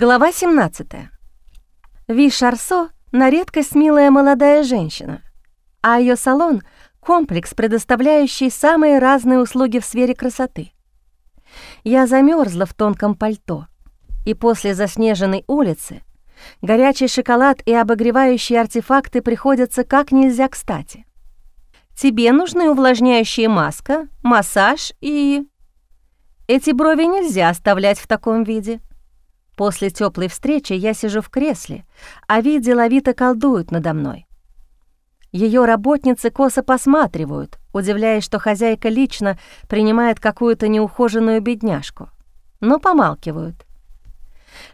Глава 17. Ви Шарсо на редкость милая молодая женщина, а ее салон — комплекс, предоставляющий самые разные услуги в сфере красоты. Я замерзла в тонком пальто, и после заснеженной улицы горячий шоколад и обогревающие артефакты приходятся как нельзя кстати. Тебе нужны увлажняющая маска, массаж и... Эти брови нельзя оставлять в таком виде — После теплой встречи я сижу в кресле, а Ви деловито колдует надо мной. Ее работницы косо посматривают, удивляясь, что хозяйка лично принимает какую-то неухоженную бедняжку, но помалкивают.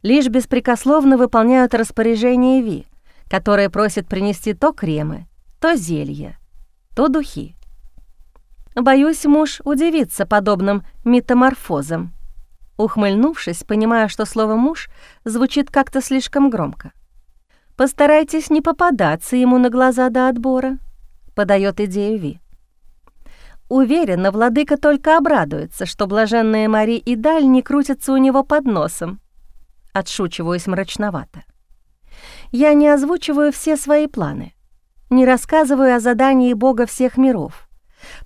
Лишь беспрекословно выполняют распоряжение Ви, которая просит принести то кремы, то зелье, то духи. Боюсь, муж удивится подобным метаморфозам. Ухмыльнувшись, понимая, что слово «муж» звучит как-то слишком громко. «Постарайтесь не попадаться ему на глаза до отбора», — подает идею Ви. Уверена, владыка только обрадуется, что блаженная Мари и Даль не крутятся у него под носом. Отшучиваюсь мрачновато. Я не озвучиваю все свои планы, не рассказываю о задании бога всех миров,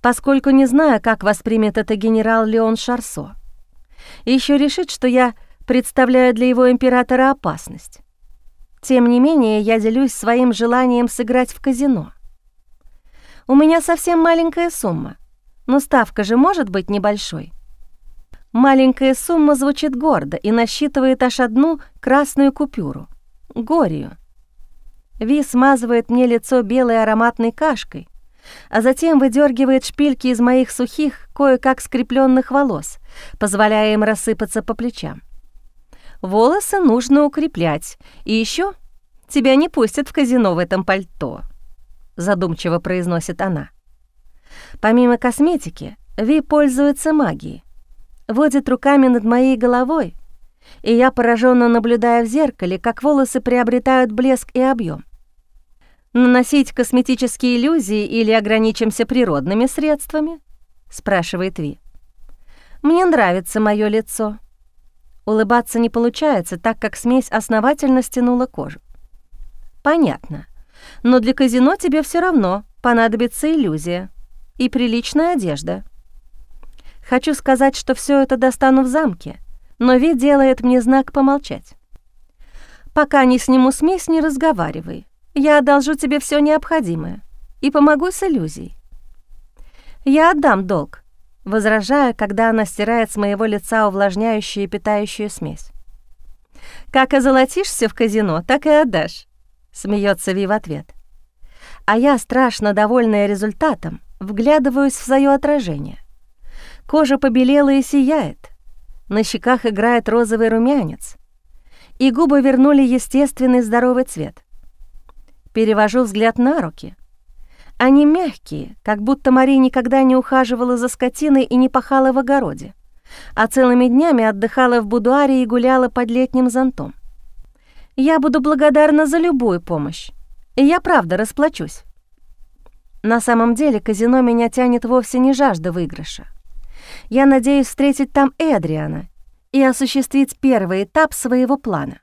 поскольку не знаю, как воспримет это генерал Леон Шарсо и еще решит, что я представляю для его императора опасность. Тем не менее, я делюсь своим желанием сыграть в казино. У меня совсем маленькая сумма, но ставка же может быть небольшой. Маленькая сумма звучит гордо и насчитывает аж одну красную купюру — горию. Ви смазывает мне лицо белой ароматной кашкой, а затем выдергивает шпильки из моих сухих, кое-как скрепленных волос, позволяя им рассыпаться по плечам. Волосы нужно укреплять, и еще тебя не пустят в казино в этом пальто, задумчиво произносит она. Помимо косметики, Ви пользуется магией, водит руками над моей головой, и я пораженно наблюдаю в зеркале, как волосы приобретают блеск и объем. Наносить косметические иллюзии или ограничимся природными средствами? спрашивает Ви. Мне нравится мое лицо. Улыбаться не получается, так как смесь основательно стянула кожу. Понятно. Но для казино тебе все равно понадобится иллюзия и приличная одежда. Хочу сказать, что все это достану в замке, но Ви делает мне знак помолчать. Пока не сниму смесь, не разговаривай. Я одолжу тебе все необходимое и помогу с иллюзией. Я отдам долг, возражая, когда она стирает с моего лица увлажняющую и питающую смесь. «Как озолотишься в казино, так и отдашь», — смеется Ви в ответ. А я, страшно довольная результатом, вглядываюсь в свое отражение. Кожа побелела и сияет, на щеках играет розовый румянец, и губы вернули естественный здоровый цвет. Перевожу взгляд на руки. Они мягкие, как будто Мари никогда не ухаживала за скотиной и не пахала в огороде, а целыми днями отдыхала в будуаре и гуляла под летним зонтом. Я буду благодарна за любую помощь, и я правда расплачусь. На самом деле казино меня тянет вовсе не жажда выигрыша. Я надеюсь встретить там Эдриана и осуществить первый этап своего плана.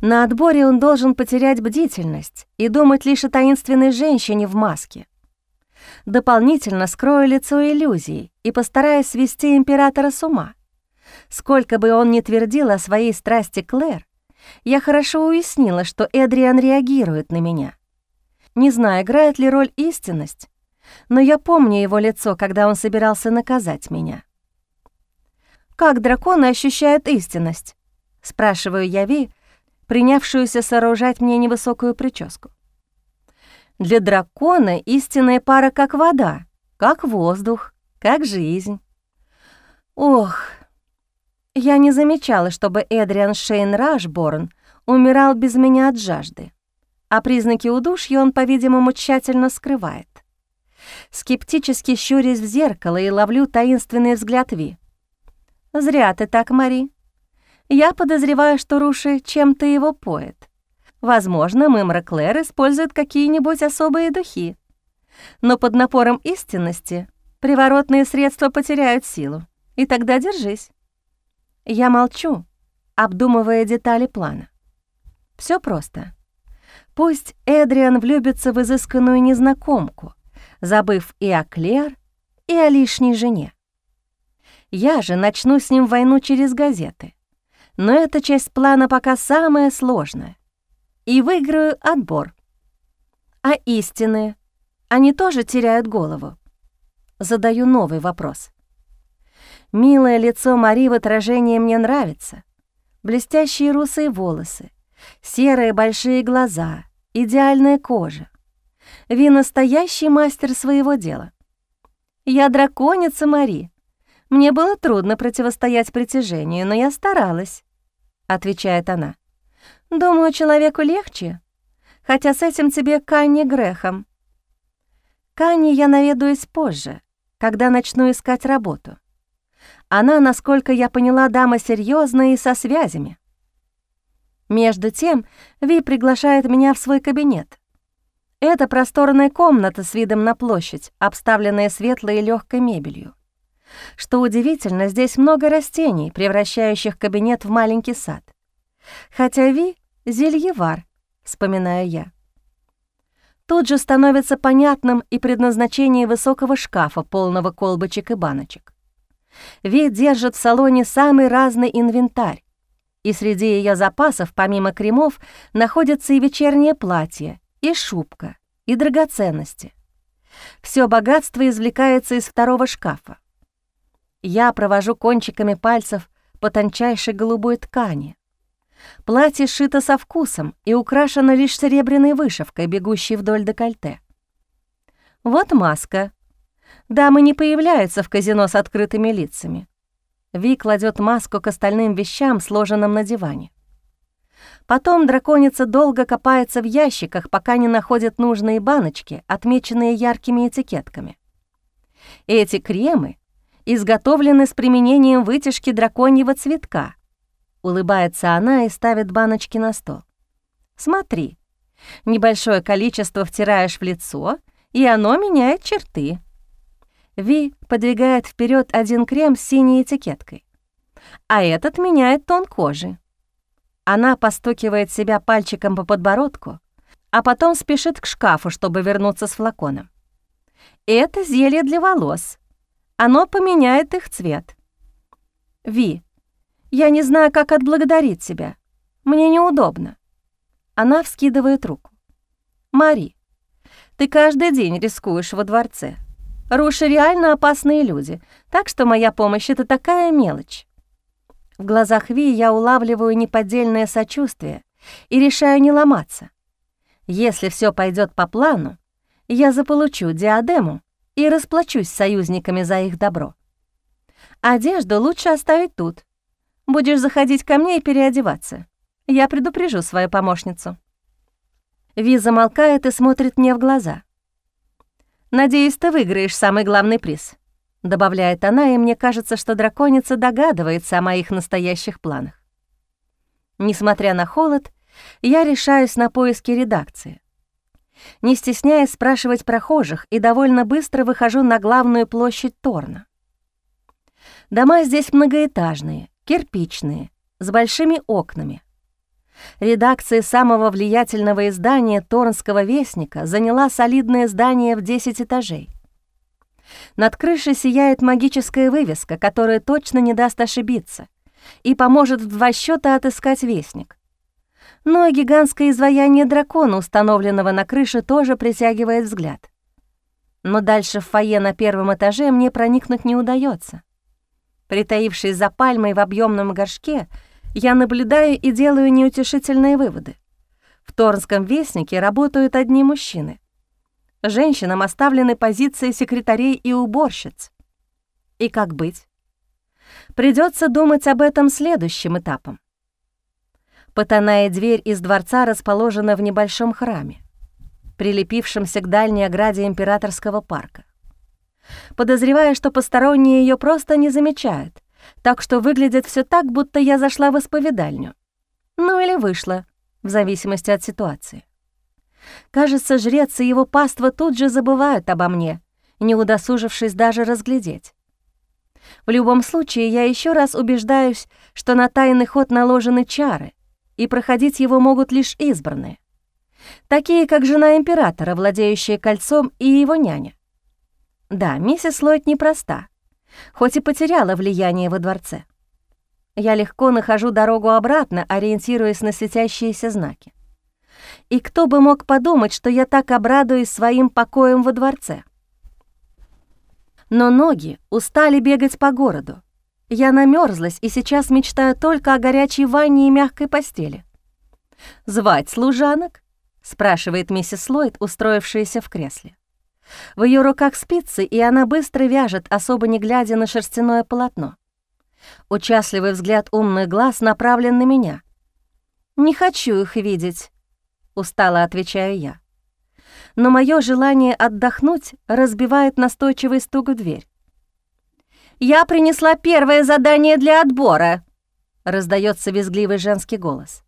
На отборе он должен потерять бдительность и думать лишь о таинственной женщине в маске. Дополнительно скрою лицо иллюзии и постараюсь свести императора с ума. Сколько бы он ни твердил о своей страсти Клэр, я хорошо уяснила, что Эдриан реагирует на меня. Не знаю, играет ли роль истинность, но я помню его лицо, когда он собирался наказать меня. «Как драконы ощущают истинность?» — спрашиваю я Ви, принявшуюся сооружать мне невысокую прическу. Для дракона истинная пара как вода, как воздух, как жизнь. Ох, я не замечала, чтобы Эдриан Шейн Рашборн умирал без меня от жажды, а признаки удушья он, по-видимому, тщательно скрывает. Скептически щурясь в зеркало и ловлю таинственный взгляд Ви. «Зря ты так, Мари. Я подозреваю, что Руши чем-то его поет. Возможно, Мымра Клэр использует какие-нибудь особые духи. Но под напором истинности приворотные средства потеряют силу, и тогда держись. Я молчу, обдумывая детали плана. Все просто. Пусть Эдриан влюбится в изысканную незнакомку, забыв и о Клер, и о лишней жене. Я же начну с ним войну через газеты. Но эта часть плана пока самая сложная. И выиграю отбор. А истины, они тоже теряют голову. Задаю новый вопрос. Милое лицо Мари в отражении мне нравится. Блестящие русые волосы, серые большие глаза, идеальная кожа. Ви настоящий мастер своего дела. Я драконица Мари. Мне было трудно противостоять притяжению, но я старалась, — отвечает она. Думаю, человеку легче, хотя с этим тебе Канни грехом. Канни я наведаюсь позже, когда начну искать работу. Она, насколько я поняла, дама серьезная и со связями. Между тем, Ви приглашает меня в свой кабинет. Это просторная комната с видом на площадь, обставленная светлой и легкой мебелью. Что удивительно, здесь много растений, превращающих кабинет в маленький сад. Хотя Ви — зельевар, вспоминаю я. Тут же становится понятным и предназначение высокого шкафа, полного колбочек и баночек. Ви держит в салоне самый разный инвентарь, и среди ее запасов, помимо кремов, находятся и вечернее платье, и шубка, и драгоценности. Все богатство извлекается из второго шкафа. Я провожу кончиками пальцев по тончайшей голубой ткани. Платье сшито со вкусом и украшено лишь серебряной вышивкой, бегущей вдоль декольте. Вот маска — Дамы не появляются в казино с открытыми лицами. Ви кладет маску к остальным вещам, сложенным на диване. Потом драконица долго копается в ящиках, пока не находит нужные баночки, отмеченные яркими этикетками. Эти кремы изготовлены с применением вытяжки драконьего цветка. Улыбается она и ставит баночки на стол. Смотри, небольшое количество втираешь в лицо, и оно меняет черты. Ви подвигает вперед один крем с синей этикеткой, а этот меняет тон кожи. Она постукивает себя пальчиком по подбородку, а потом спешит к шкафу, чтобы вернуться с флаконом. Это зелье для волос. Оно поменяет их цвет. Ви, я не знаю, как отблагодарить тебя. Мне неудобно. Она вскидывает руку. Мари, ты каждый день рискуешь во дворце. Руши реально опасные люди, так что моя помощь — это такая мелочь. В глазах Ви я улавливаю неподдельное сочувствие и решаю не ломаться. Если все пойдет по плану, я заполучу диадему и расплачусь с союзниками за их добро. Одежду лучше оставить тут. Будешь заходить ко мне и переодеваться. Я предупрежу свою помощницу. Ви замолкает и смотрит мне в глаза. «Надеюсь, ты выиграешь самый главный приз», — добавляет она, и мне кажется, что драконица догадывается о моих настоящих планах. Несмотря на холод, я решаюсь на поиски редакции. Не стесняясь спрашивать прохожих, и довольно быстро выхожу на главную площадь Торна. Дома здесь многоэтажные, кирпичные, с большими окнами. Редакция самого влиятельного издания Торнского вестника заняла солидное здание в 10 этажей. Над крышей сияет магическая вывеска, которая точно не даст ошибиться и поможет в два счета отыскать вестник. Но гигантское изваяние дракона, установленного на крыше, тоже притягивает взгляд. Но дальше в фойе на первом этаже мне проникнуть не удается. Притаившись за пальмой в объемном горшке — я наблюдаю и делаю неутешительные выводы. В Торнском вестнике работают одни мужчины. Женщинам оставлены позиции секретарей и уборщиц. И как быть? Придется думать об этом следующим этапом. Потайная дверь из дворца расположена в небольшом храме, прилепившемся к дальней ограде императорского парка. Подозревая, что посторонние ее просто не замечают, так что выглядит все так, будто я зашла в исповедальню. Ну или вышла, в зависимости от ситуации. Кажется, жрец и его паства тут же забывают обо мне, не удосужившись даже разглядеть. В любом случае, я еще раз убеждаюсь, что на тайный ход наложены чары, и проходить его могут лишь избранные. Такие, как жена императора, владеющая кольцом, и его няня. Да, миссис Ллойд непроста, хоть и потеряла влияние во дворце. Я легко нахожу дорогу обратно, ориентируясь на светящиеся знаки. И кто бы мог подумать, что я так обрадуюсь своим покоем во дворце? Но ноги устали бегать по городу. Я намерзлась и сейчас мечтаю только о горячей ванне и мягкой постели. «Звать служанок?» — спрашивает миссис Ллойд, устроившаяся в кресле. В ее руках спицы, и она быстро вяжет, особо не глядя на шерстяное полотно. Участливый взгляд умных глаз направлен на меня. «Не хочу их видеть», — устало отвечаю я. Но мое желание отдохнуть разбивает настойчивый стук в дверь. «Я принесла первое задание для отбора», — раздается визгливый женский голос.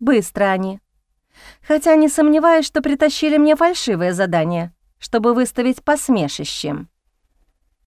«Быстро они. Хотя не сомневаюсь, что притащили мне фальшивое задание, чтобы выставить посмешищем».